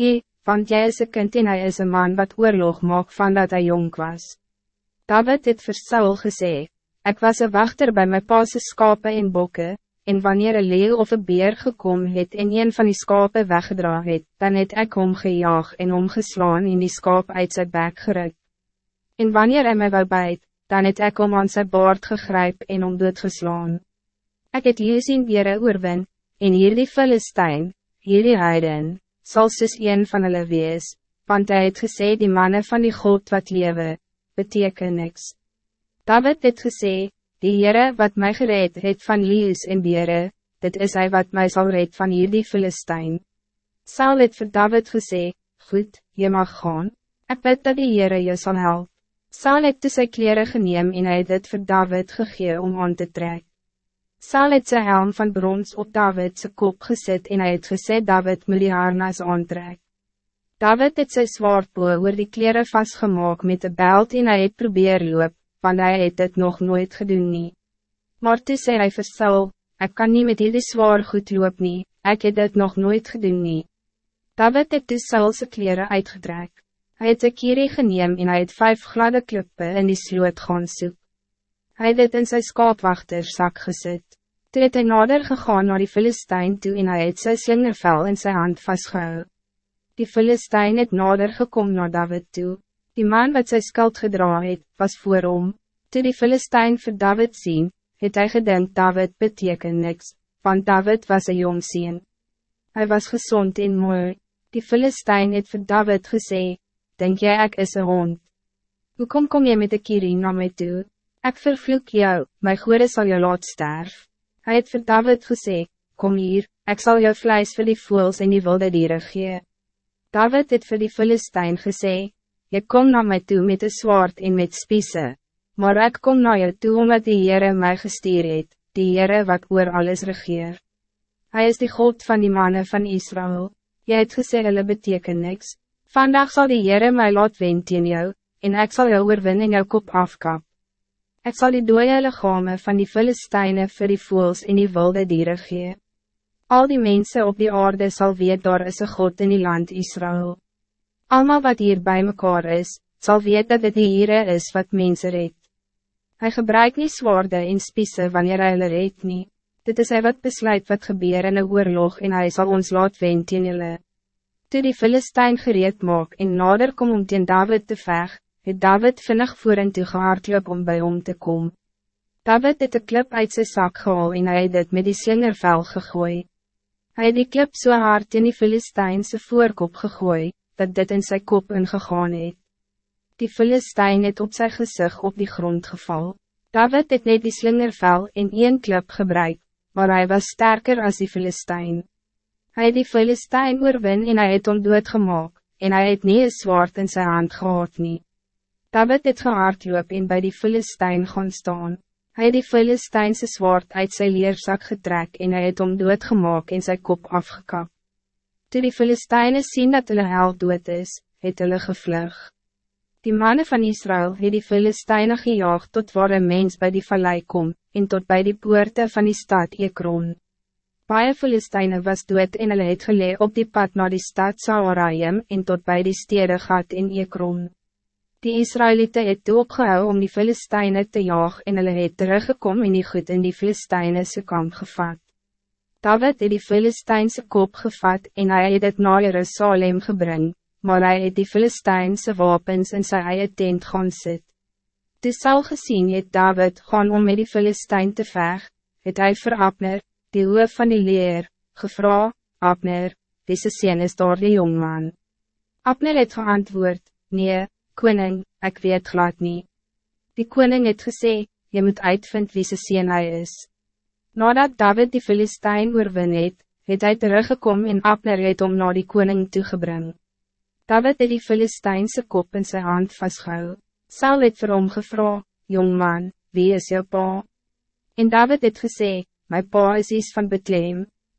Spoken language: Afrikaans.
Ie, want jy is een kind en hy is een man wat oorlog maak van dat hij jong was. David het vir Saul gesê, ik was een wachter bij mijn paase skape en bokke, en wanneer een leeuw of een beer gekom het en een van die skape weggedra het, dan het ek hom gejaag en omgeslaan en die skaap uit zijn bek geruk. En wanneer hij mij wou bijt, dan het ek hom aan sy baard gegryp en om doodgeslaan. Ek het hier sien bere oorwin, en hier die Philistijn, hier die heiden, sal soos een van hulle wees, want hy het gesê die mannen van die God wat lewe, beteken niks. David het gesê, die Heere wat mij gereed het van leeuws en bere, dit is hij wat mij zal red van hier die Philistijn. Saul het vir David gesê, goed, je mag gaan, ek weet dat die Heere je zal helpen. Saul het sy kleren geneem en hy het dit vir David gegee om aan te trek. Saul het sy helm van brons op David zijn kop gezet en hy het gesê David moet die harnas aantrek. David het sy zwaardboe oor die kleren vastgemaakt met de belt en hy het probeer loop, want hy het dit nog nooit gedoen nie. Maar toe sê hy vir Saul, ek kan niet met hierdie zwaar goed loop nie, ek het dit nog nooit gedoen nie. David het toe Saul sy kleren uitgetrek. Hij het een kierie geneem en hij het vijf gladde klippe in die sloot gaan soek. Hy het in sy skaapwachterzak gezet. Toe het hy nader gegaan naar die Filistijn toe en hy het sy slingervel in zijn hand vastgehou. Die Filistijn het nader gekom naar David toe. Die man wat sy skuld gedra het, was voor hom. Toe die Filistijn voor David zien, het hy gedink David beteken niks, want David was een jong sien. Hij was gezond en mooi. Die Filistijn het voor David gezegd, denk jij ik is een hond? Hoe kom kom je met de kierie naar mij toe? Ik vervloek jou, mijn goede zal je laat sterf. Hij het vir David gesê, kom hier, ik zal jou vlees vir die voels en die wilde dieren gee. David het vir die Philistijn gesê, je kom naar mij toe met een zwaard en met spiese, maar ik kom naar je toe omdat die Heere mij gestuur het, die Heere wat oor alles regeer. Hij is die God van die mannen van Israël. Jy het gesê hulle beteken niks, Vandaag zal die Heere mij laat wend in jou, en ik zal jou oorwin in jou kop afkap. Ik zal die dooie lichame van die Philistijnen vir die voels en die wilde dieren gee. Al die mensen op die aarde zal weet daar is een God in die land Israël. Almal wat hier bij mekaar is, zal weet dat het die Heere is wat mensen reed. Hij gebruikt niet zwaarde en spiese wanneer hij hulle reed nie. Dit is hij wat besluit wat gebeur in een oorlog en hij zal ons laat wend in julle. Toe die Philistijn gereed maak en nader kom om teen David te veg, het David vinnig voor en toe gehardloop om bij hom te kom. David het de klip uit zijn zak gehaal en hy het dit met die slingervel gegooi. Hij het die klip so hard in die Philistijnse voorkop gegooi, dat dit in zijn kop ingegaan het. Die Philistijn het op zijn gezicht op die grond geval. David het net die slingervel in één klip gebruik, maar hij was sterker als die Philistijn. Hij het die Philistijn oorwin en hy het om doodgemaak, en hij het nie een zwaard in zijn hand gehad nie. David het gehardloop en bij die Philistijn gaan staan. Hij het die Philistijnse zwaard uit zijn leerzak getrek en hij het om doodgemaak en zijn kop afgekap. Toe die Philistijnen zien dat hulle held dood is, het hulle gevlug. Die mannen van Israël het die Philistijnen gejaag tot waar een mens bij die vallei kom, en tot bij die poorte van die stad Ekron. Baie Philistijne was dood en hulle het gelee op die pad naar die stad Saarayim en tot bij die stede gat in Ekron. Die Israëlieten het toe opgehou om die Philistijne te jaag en hulle het teruggekom en die goed in die Philistijne se kamp gevat. David het die Philistijnse kop gevat en hij het het na Jerusalem gebring, maar hij het die Philistijnse wapens in sy eie tent gaan sit. Toe sal gesien het David gaan om met die Philistijn te veg, het hy vir Abner, die hoof van die leer, gevra, Abner, deze sien is daar die jongman. Abner het geantwoord, nee, koning, ik weet glad niet. Die koning het gesê, je moet uitvind wie se sien hy is. Nadat David die Filistijn oorwin het, het hy teruggekom en Abner het om na die koning toegebring. David het die Filistijnse kop in zijn hand vastgehou. Saul het vir hom gevra, jongman, wie is jou pa? En David het gesê, My pa is iets van Bethlehem,